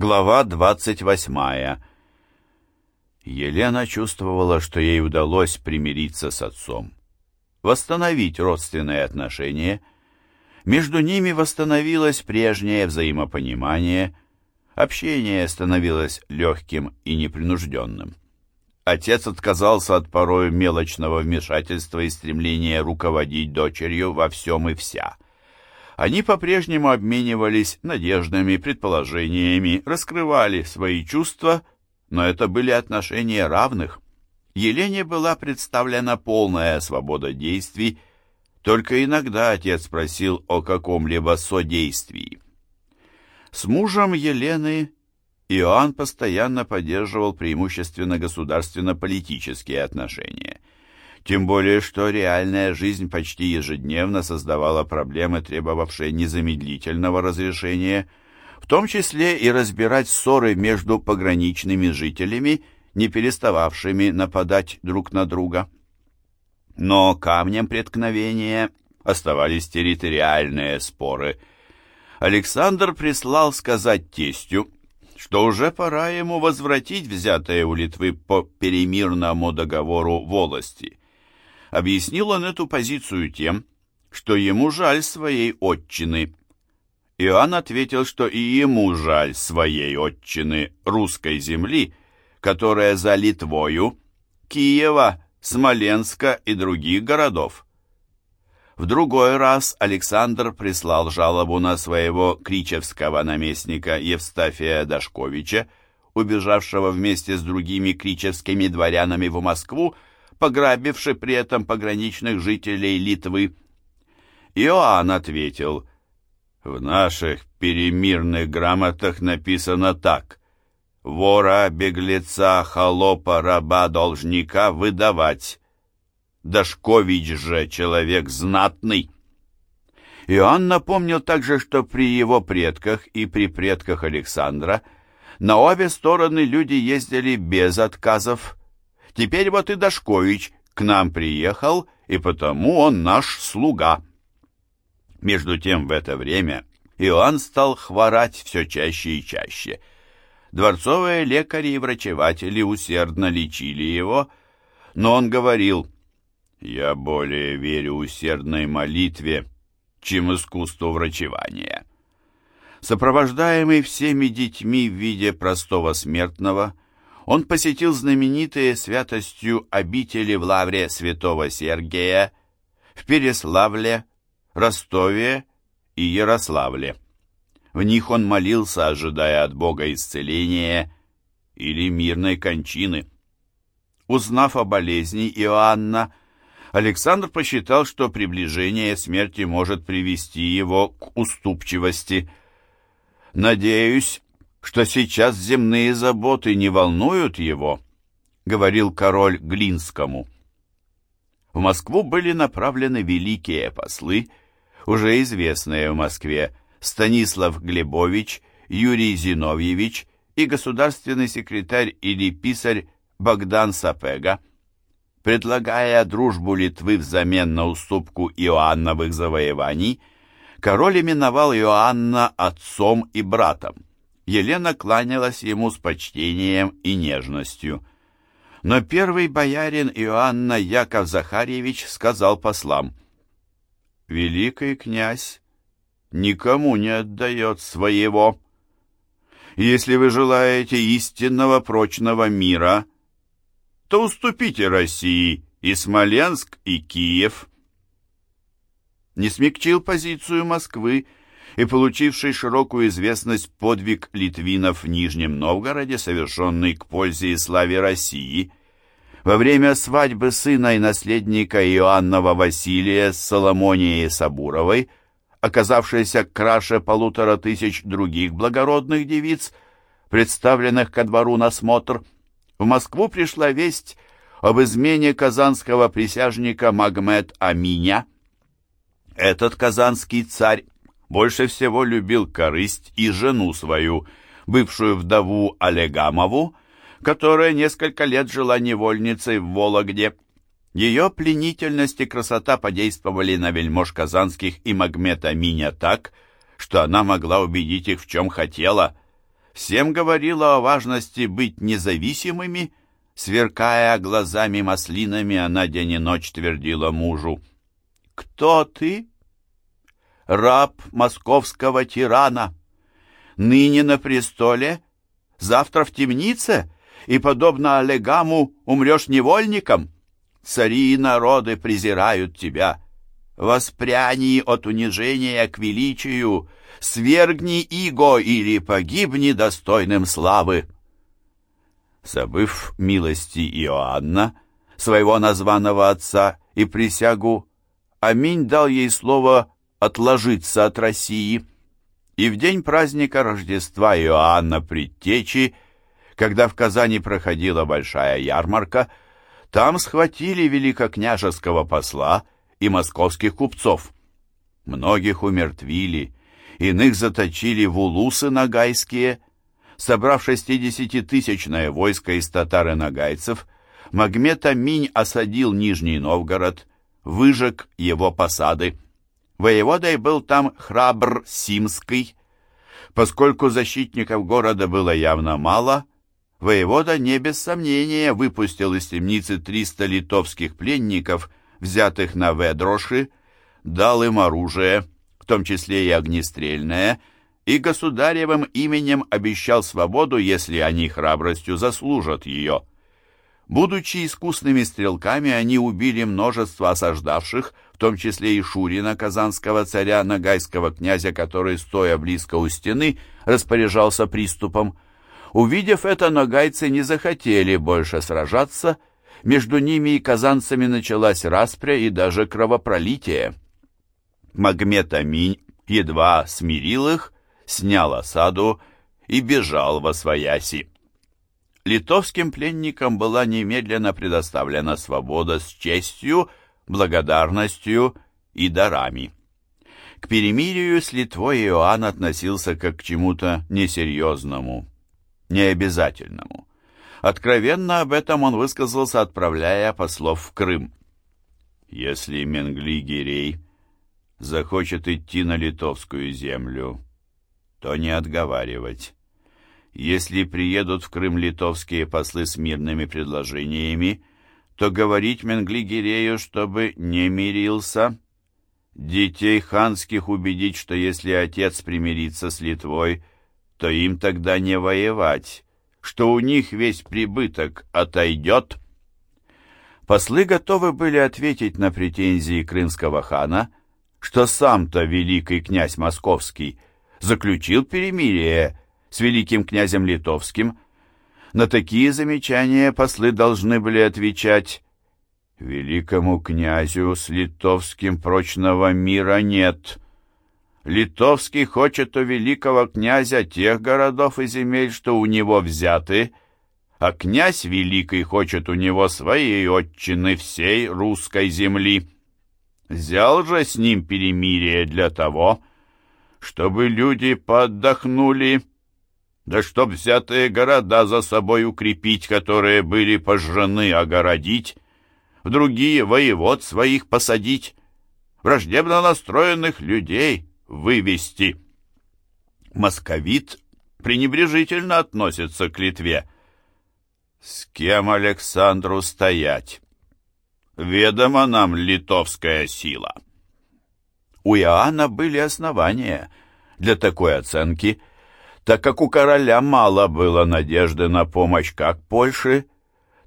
Глава 28. Елена чувствовала, что ей удалось примириться с отцом, восстановить родственные отношения. Между ними восстановилось прежнее взаимопонимание, общение становилось легким и непринужденным. Отец отказался от порой мелочного вмешательства и стремления руководить дочерью во всем и вся – они по-прежнему обменивались надеждами, предположениями, раскрывали свои чувства, но это были отношения равных. Елене была представлена полная свобода действий, только иногда отец просил о каком-либо содействии. С мужем Елены Иоанн постоянно поддерживал преимущественно государственно-политические отношения. Тем более, что реальная жизнь почти ежедневно создавала проблемы, требовавшие незамедлительного разрешения, в том числе и разбирать ссоры между пограничными жителями, не перестававшими нападать друг на друга. Но камнем преткновения оставались территориальные споры. Александр прислал сказать тестю, что уже пора ему возвратить взятые у Литвы по перемирному договору волости. Объяснил он эту позицию тем, что ему жаль своей отчины. Иоанн ответил, что и ему жаль своей отчины, русской земли, которая за Литвою, Киева, Смоленска и других городов. В другой раз Александр прислал жалобу на своего кричевского наместника Евстафия Дашковича, убежавшего вместе с другими кричевскими дворянами в Москву, пограбивший при этом пограничных жителей Литвы. Иоанн ответил, «В наших перемирных грамотах написано так. Вора, беглеца, холопа, раба, должника выдавать. Дашкович же человек знатный». Иоанн напомнил также, что при его предках и при предках Александра на обе стороны люди ездили без отказов, Теперь вот и Дашкович к нам приехал, и потому он наш слуга». Между тем в это время Иоанн стал хворать все чаще и чаще. Дворцовые лекари и врачеватели усердно лечили его, но он говорил, «Я более верю усердной молитве, чем искусству врачевания». Сопровождаемый всеми детьми в виде простого смертного – он посетил знаменитые святостью обители в лавре святого Сергия в Переславле, Ростове и Ярославле. В них он молился, ожидая от Бога исцеления или мирной кончины. Узнав о болезни Иоанна, Александр посчитал, что приближение смерти может привести его к уступчивости. «Надеюсь, что сейчас земные заботы не волнуют его, говорил король Глинскому. В Москву были направлены великие послы, уже известные в Москве, Станислав Глебович, Юрий Зиновьевич и государственный секретарь или писарь Богдан Сапега, предлагая дружбу Литвы взамен на уступку Иоанновых завоеваний, король именовал Иоанна отцом и братом. Елена кланялась ему с почтением и нежностью. Но первый боярин Иоанна Яков Захарьевич сказал послам, «Великий князь никому не отдает своего. Если вы желаете истинного прочного мира, то уступите России и Смоленск, и Киев». Не смягчил позицию Москвы и получивший широкую известность подвиг литвинов в Нижнем Новгороде, совершенный к пользе и славе России. Во время свадьбы сына и наследника Иоаннова Василия с Соломонией Сабуровой, оказавшейся краше полутора тысяч других благородных девиц, представленных ко двору на смотр, в Москву пришла весть об измене казанского присяжника Магмед Аминя. Этот казанский царь больше всего любил корысть и жену свою, бывшую вдову Олегамову, которая несколько лет жила невольницей в Вологде. Ее пленительность и красота подействовали на вельмож казанских и Магмета Миня так, что она могла убедить их в чем хотела. всем говорила о важности быть независимыми, сверкая глазами маслинами, она день и ночь твердила мужу. «Кто ты?» «Раб московского тирана. Ныне на престоле, завтра в темнице, и, подобно Олегаму, умрешь невольником. Цари и народы презирают тебя. Воспряни от унижения к величию, свергни иго или погибни достойным славы. Забыв милости Иоанна, своего названного отца, и присягу, Аминь дал ей слово отложиться от России. И в день праздника Рождества Иоанна Предтечи, когда в Казани проходила большая ярмарка, там схватили великокняжеского посла и московских купцов. Многих умертвили, иных заточили в улусы нагайские. Собрав шестидесятитысячное войско из татар и нагайцев, Магмед Аминь осадил Нижний Новгород, выжег его посады. Воеводой был там храбр Симский. Поскольку защитников города было явно мало, воевода не без сомнения выпустил из темницы 300 литовских пленников, взятых на Ведроши, дал им оружие, том числе и огнестрельное, и государевым именем обещал свободу, если они храбростью заслужат ее. Будучи искусными стрелками, они убили множество осаждавших, в том числе и Шурина, казанского царя, нагайского князя, который, стоя близко у стены, распоряжался приступом. Увидев это, нагайцы не захотели больше сражаться, между ними и казанцами началась распря и даже кровопролитие. Магмед Аминь едва смирил их, снял осаду и бежал во свояси. Литовским пленникам была немедленно предоставлена свобода с честью, благодарностью и дарами. К перемирию с Литвой Иоанн относился как к чему-то несерьезному, необязательному. Откровенно об этом он высказался, отправляя послов в Крым. Если Менгли-Гирей захочет идти на литовскую землю, то не отговаривать. Если приедут в Крым литовские послы с мирными предложениями, то говорить Менглигерею, чтобы не мирился. Детей ханских убедить, что если отец примирится с Литвой, то им тогда не воевать, что у них весь прибыток отойдет. Послы готовы были ответить на претензии крымского хана, что сам-то великий князь московский заключил перемирие с великим князем литовским. На такие замечания послы должны были отвечать «Великому князю с литовским прочного мира нет». Литовский хочет у великого князя тех городов и земель, что у него взяты, а князь великий хочет у него своей отчины всей русской земли. Взял же с ним перемирие для того, чтобы люди поддохнули, да чтоб взятые города за собой укрепить, которые были пожжены, огородить, в другие воевод своих посадить, враждебно настроенных людей вывести. Московит пренебрежительно относится к Литве. С кем Александру стоять? Ведома нам литовская сила. У Иоанна были основания для такой оценки, так как у короля мало было надежды на помощь как Польши,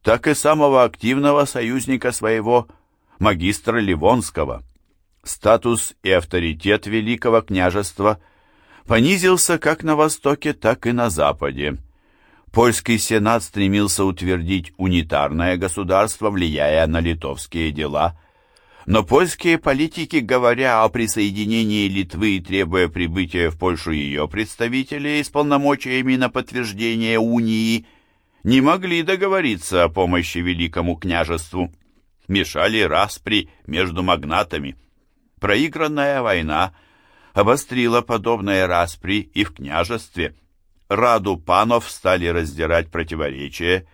так и самого активного союзника своего, магистра Ливонского. Статус и авторитет Великого княжества понизился как на Востоке, так и на Западе польский сенат стремился утвердить унитарное государство, влияя на литовские дела. Но польские политики, говоря о присоединении Литвы и требуя прибытия в Польшу ее представителей с полномочиями на подтверждение унии, не могли договориться о помощи Великому княжеству. Мешали распри между магнатами. Проигранная война обострила подобные распри и в княжестве – Раду панов стали раздирать противоречия.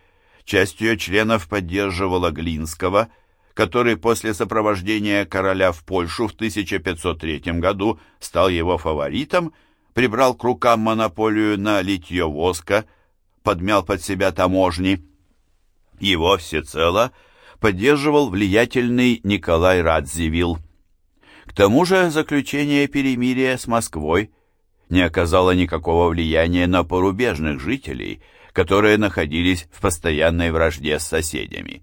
Часть ее членов поддерживала Глинского, который после сопровождения короля в Польшу в 1503 году стал его фаворитом, прибрал к рукам монополию на литье воска, подмял под себя таможни. Его всецело поддерживал влиятельный Николай Радзивилл. К тому же заключение перемирия с Москвой не оказало никакого влияния на порубежных жителей, которые находились в постоянной вражде с соседями.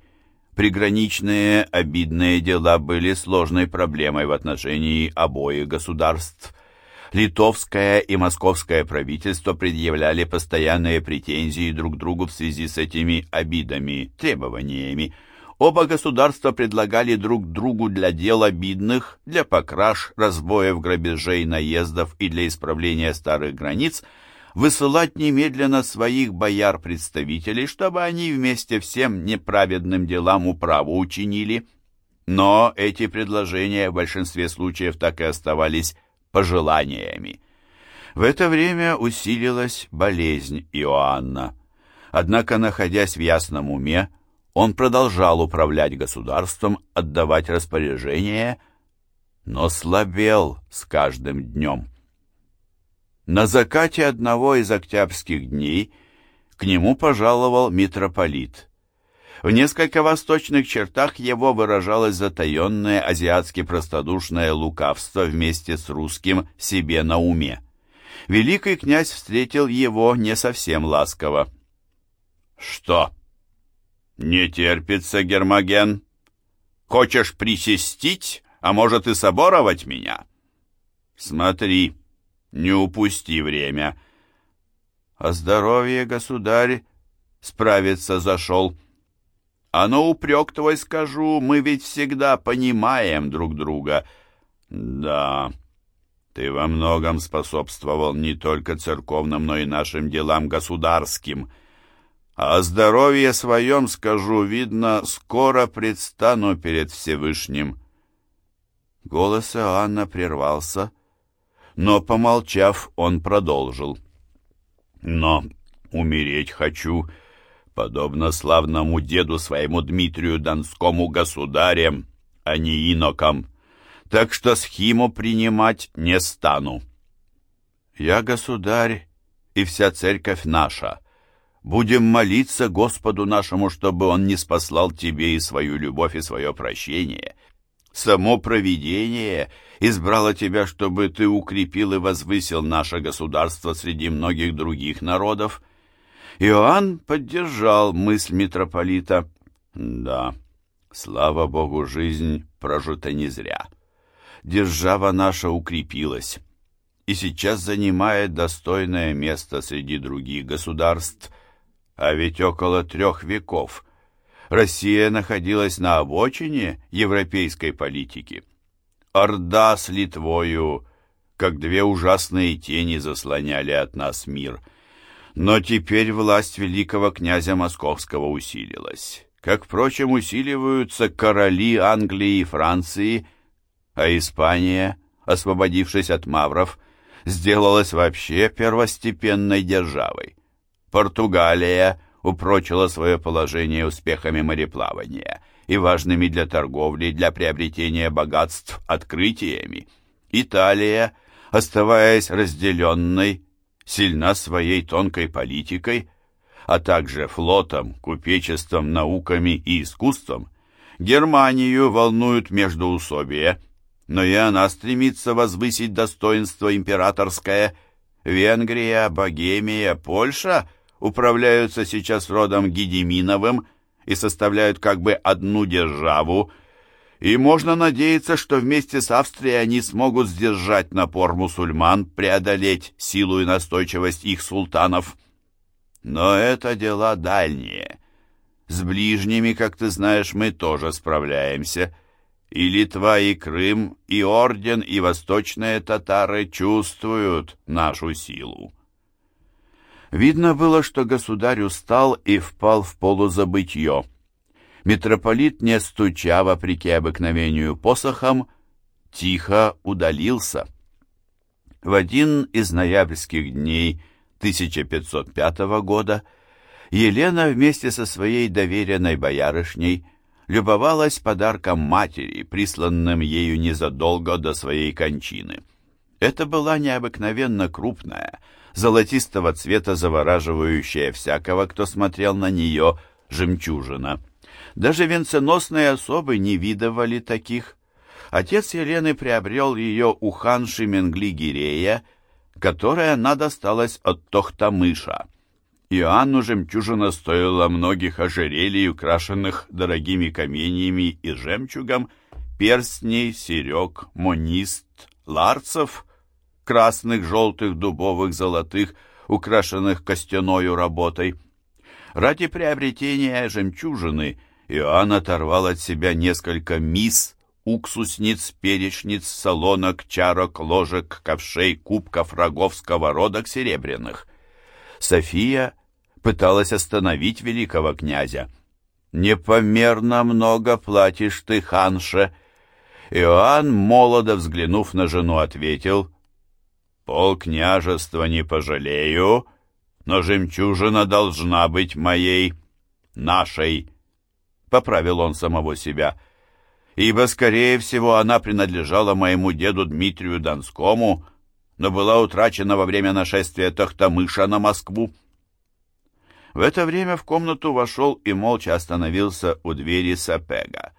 Приграничные обидные дела были сложной проблемой в отношении обоих государств. Литовское и московское правительство предъявляли постоянные претензии друг другу в связи с этими обидами, требованиями. Оба государства предлагали друг другу для дел обидных, для покраш, разбоев, грабежей, наездов и для исправления старых границ – высылать немедленно своих бояр-представителей, чтобы они вместе всем неправедным делам управу учинили. Но эти предложения в большинстве случаев так и оставались пожеланиями. В это время усилилась болезнь Иоанна. Однако, находясь в ясном уме, он продолжал управлять государством, отдавать распоряжения, но слабел с каждым днем. На закате одного из октябрьских дней к нему пожаловал митрополит. В несколько восточных чертах его выражалось затаенное азиатски-простодушное лукавство вместе с русским себе на уме. Великий князь встретил его не совсем ласково. «Что? Не терпится, Гермоген? Хочешь присестить, а может и соборовать меня? Смотри!» Не упусти время. А здоровье, государь, справиться зашел. А на упрек твой скажу, мы ведь всегда понимаем друг друга. Да, ты во многом способствовал не только церковным, но и нашим делам государским. А здоровье своем скажу, видно, скоро предстану перед Всевышним. Голос Иоанна прервался, — но, помолчав, он продолжил. «Но умереть хочу, подобно славному деду своему Дмитрию Донскому государем, а не инокам, так что схиму принимать не стану». «Я, государь, и вся церковь наша, будем молиться Господу нашему, чтобы Он не спаслал тебе и свою любовь, и свое прощение, Само провидение избрало тебя, чтобы ты укрепил и возвысил наше государство среди многих других народов. Иоанн поддержал мысль митрополита. Да, слава Богу, жизнь прожита не зря. Держава наша укрепилась и сейчас занимает достойное место среди других государств, а ведь около трех веков – Россия находилась на обочине европейской политики. Орда с Литвою, как две ужасные тени, заслоняли от нас мир. Но теперь власть великого князя Московского усилилась. Как, впрочем, усиливаются короли Англии и Франции, а Испания, освободившись от мавров, сделалась вообще первостепенной державой. Португалия упрочила свое положение успехами мореплавания и важными для торговли, для приобретения богатств открытиями. Италия, оставаясь разделенной, сильна своей тонкой политикой, а также флотом, купечеством, науками и искусством. Германию волнуют междоусобия, но и она стремится возвысить достоинство императорское. Венгрия, Богемия, Польша – управляются сейчас родом Гедеминовым и составляют как бы одну державу, и можно надеяться, что вместе с Австрией они смогут сдержать напор мусульман, преодолеть силу и настойчивость их султанов. Но это дела дальние. С ближними, как ты знаешь, мы тоже справляемся. И Литва, и Крым, и Орден, и восточные татары чувствуют нашу силу. Видно было, что государь устал и впал в полузабытье. Митрополит, не стуча, вопреки обыкновению посохом, тихо удалился. В один из ноябрьских дней 1505 года Елена вместе со своей доверенной боярышней любовалась подарком матери, присланным ею незадолго до своей кончины. Это была необыкновенно крупная, золотистого цвета завораживающая всякого, кто смотрел на нее, жемчужина. Даже венценосные особы не видывали таких. Отец Елены приобрел ее у ханши Менгли-Гирея, которая она досталась от Тохтамыша. Иоанну жемчужина стоила многих ожерелий, украшенных дорогими каменьями и жемчугом, перстней, серег, монист, ларцев, красных, желтых, дубовых, золотых, украшенных костяною работой. Ради приобретения жемчужины Иоанн оторвал от себя несколько мисс, уксусниц, перечниц, солонок, чарок, ложек, ковшей, кубков, рогов, сковородок серебряных. София пыталась остановить великого князя. «Непомерно много платишь ты, ханше!» Иоанн, молодо взглянув на жену, ответил, «Пол княжества не пожалею, но жемчужина должна быть моей, нашей», — поправил он самого себя, «ибо, скорее всего, она принадлежала моему деду Дмитрию Донскому, но была утрачена во время нашествия Тохтамыша на Москву». В это время в комнату вошел и молча остановился у двери Сапега.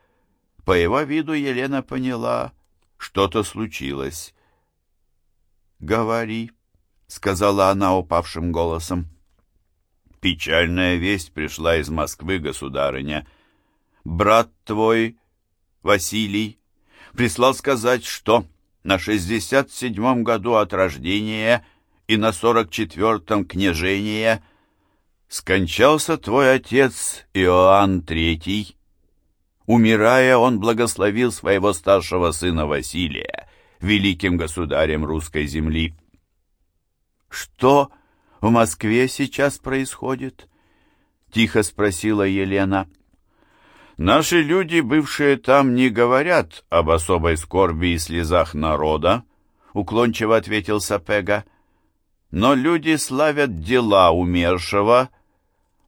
По его виду Елена поняла, что-то случилось. «Говори», — сказала она упавшим голосом. «Печальная весть пришла из Москвы, государыня. Брат твой, Василий, прислал сказать, что на шестьдесят седьмом году от рождения и на сорок четвертом княжения скончался твой отец Иоанн Третий, Умирая, он благословил своего старшего сына Василия, великим государем русской земли. «Что в Москве сейчас происходит?» — тихо спросила Елена. «Наши люди, бывшие там, не говорят об особой скорби и слезах народа», — уклончиво ответил Сапега. «Но люди славят дела умершего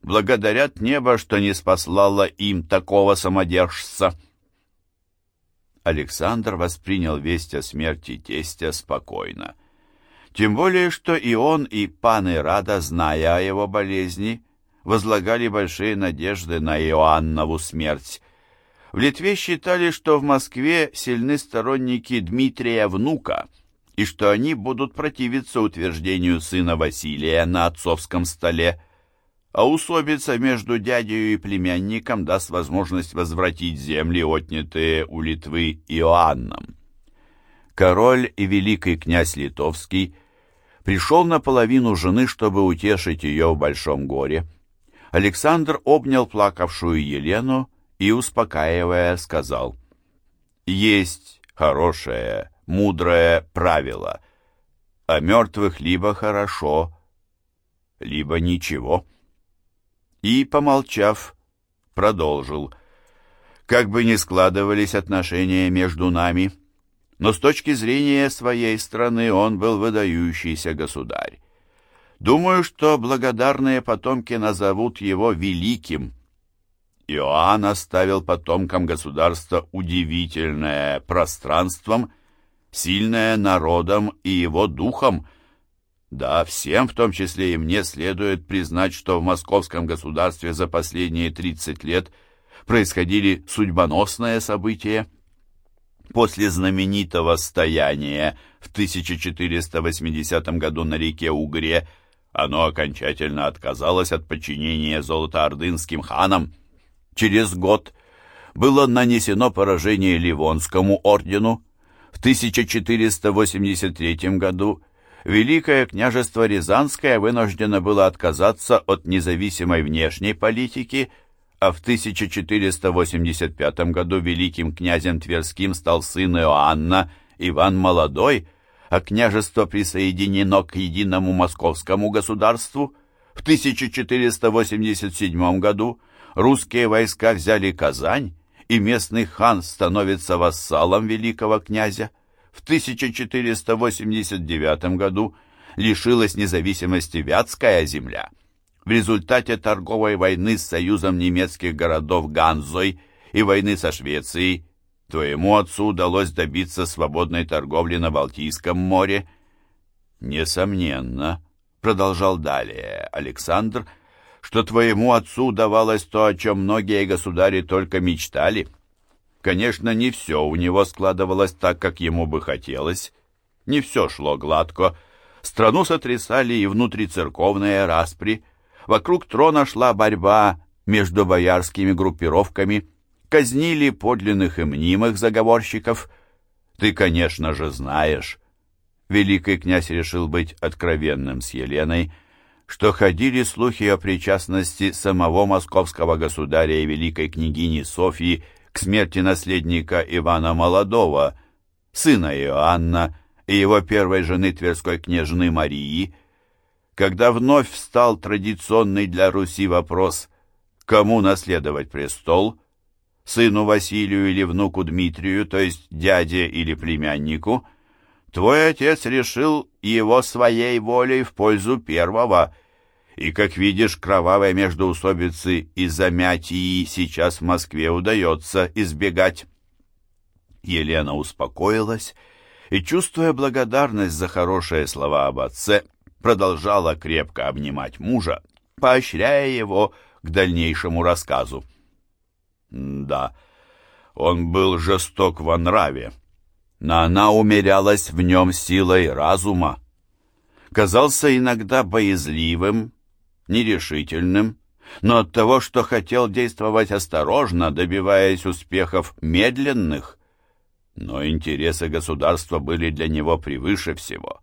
благодарят небо, что не спаслало им такого самодержца. Александр воспринял весть о смерти тестя спокойно. Тем более, что и он, и пан Ирада, зная о его болезни, возлагали большие надежды на Иоаннову смерть. В Литве считали, что в Москве сильны сторонники Дмитрия Внука, и что они будут противиться утверждению сына Василия на отцовском столе а усобица между дядей и племянником даст возможность возвратить земли, отнятые у Литвы Иоанном. Король и великий князь Литовский пришел наполовину жены, чтобы утешить ее в большом горе. Александр обнял плакавшую Елену и, успокаивая, сказал, «Есть хорошее, мудрое правило. О мертвых либо хорошо, либо ничего» и, помолчав, продолжил. «Как бы ни складывались отношения между нами, но с точки зрения своей страны он был выдающийся государь. Думаю, что благодарные потомки назовут его великим. Иоанн оставил потомкам государства удивительное пространством, сильное народом и его духом — да, всем, в том числе и мне, следует признать, что в московском государстве за последние 30 лет происходили судьбоносные события. После знаменитого стояния в 1480 году на реке Угре оно окончательно отказалось от подчинения золотоордынским ханам. Через год было нанесено поражение Ливонскому ордену. В 1483 году Великое княжество Рязанское вынуждено было отказаться от независимой внешней политики, а в 1485 году великим князем Тверским стал сын Иоанна Иван Молодой, а княжество присоединено к единому московскому государству. В 1487 году русские войска взяли Казань, и местный хан становится вассалом великого князя в 1489 году лишилась независимости Вятская земля. В результате торговой войны с союзом немецких городов Ганзой и войны со Швецией твоему отцу удалось добиться свободной торговли на Балтийском море. Несомненно, продолжал далее Александр, что твоему отцу удавалось то, о чем многие государи только мечтали. Конечно, не все у него складывалось так, как ему бы хотелось, не все шло гладко, страну сотрясали и внутрицерковные распри, вокруг трона шла борьба между боярскими группировками, казнили подлинных и мнимых заговорщиков. Ты, конечно же, знаешь, великий князь решил быть откровенным с Еленой, что ходили слухи о причастности самого московского государя и великой княгини Софьи к смерти наследника Ивана Молодого, сына Иоанна и его первой жены Тверской княжны Марии, когда вновь встал традиционный для Руси вопрос – кому наследовать престол, сыну Василию или внуку Дмитрию, то есть дяде или племяннику, твой отец решил его своей волей в пользу первого, и, как видишь, кровавой междоусобицы и замятии сейчас в Москве удается избегать. Елена успокоилась и, чувствуя благодарность за хорошие слова об отце, продолжала крепко обнимать мужа, поощряя его к дальнейшему рассказу. Да, он был жесток во нраве, но она умерялась в нем силой разума. Казался иногда боязливым, нерешительным, но от того, что хотел действовать осторожно, добиваясь успехов медленных. Но интересы государства были для него превыше всего.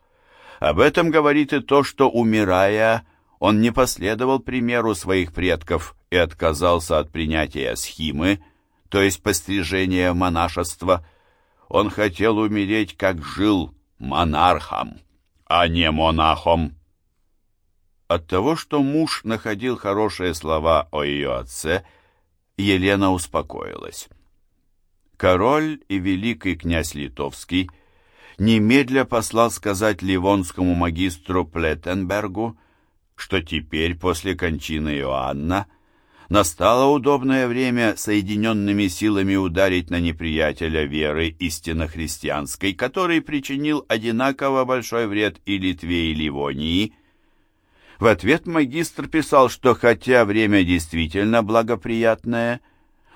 Об этом говорит и то, что, умирая, он не последовал примеру своих предков и отказался от принятия схимы, то есть пострижения монашества. Он хотел умереть, как жил, монархом, а не монахом. От того, что муж находил хорошие слова о ее отце, Елена успокоилась. Король и великий князь Литовский немедля послал сказать ливонскому магистру Плеттенбергу, что теперь, после кончины Иоанна, настало удобное время соединенными силами ударить на неприятеля веры истинно христианской, который причинил одинаково большой вред и Литве, и Ливонии. В ответ магистр писал, что хотя время действительно благоприятное,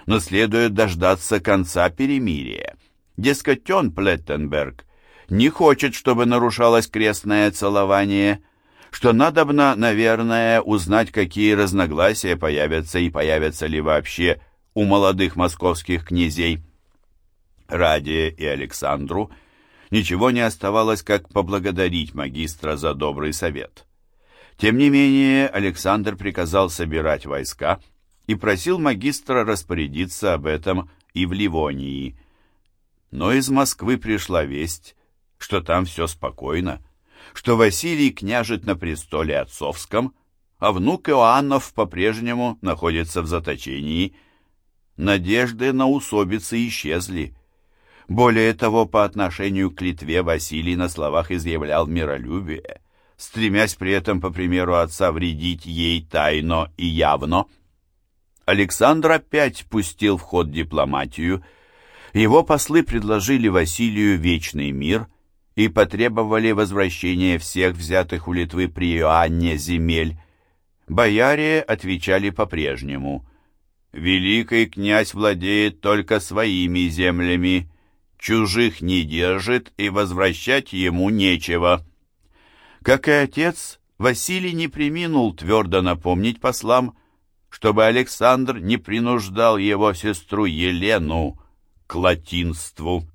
но следует дождаться конца перемирия. Дескать, он, Плеттенберг, не хочет, чтобы нарушалось крестное целование – что надобно, наверное, узнать, какие разногласия появятся и появятся ли вообще у молодых московских князей. Раде и Александру ничего не оставалось, как поблагодарить магистра за добрый совет. Тем не менее, Александр приказал собирать войска и просил магистра распорядиться об этом и в Ливонии. Но из Москвы пришла весть, что там все спокойно, что Василий княжит на престоле отцовском, а внук Иоаннов по-прежнему находится в заточении. Надежды на усобицы исчезли. Более того, по отношению к Литве Василий на словах изъявлял миролюбие, стремясь при этом, по примеру отца, вредить ей тайно и явно. Александр опять пустил в ход дипломатию. Его послы предложили Василию вечный мир – и потребовали возвращения всех взятых у Литвы при Иоанне земель. Бояре отвечали по-прежнему. «Великий князь владеет только своими землями, чужих не держит и возвращать ему нечего». Как и отец, Василий не приминул твердо напомнить послам, чтобы Александр не принуждал его сестру Елену к латинству.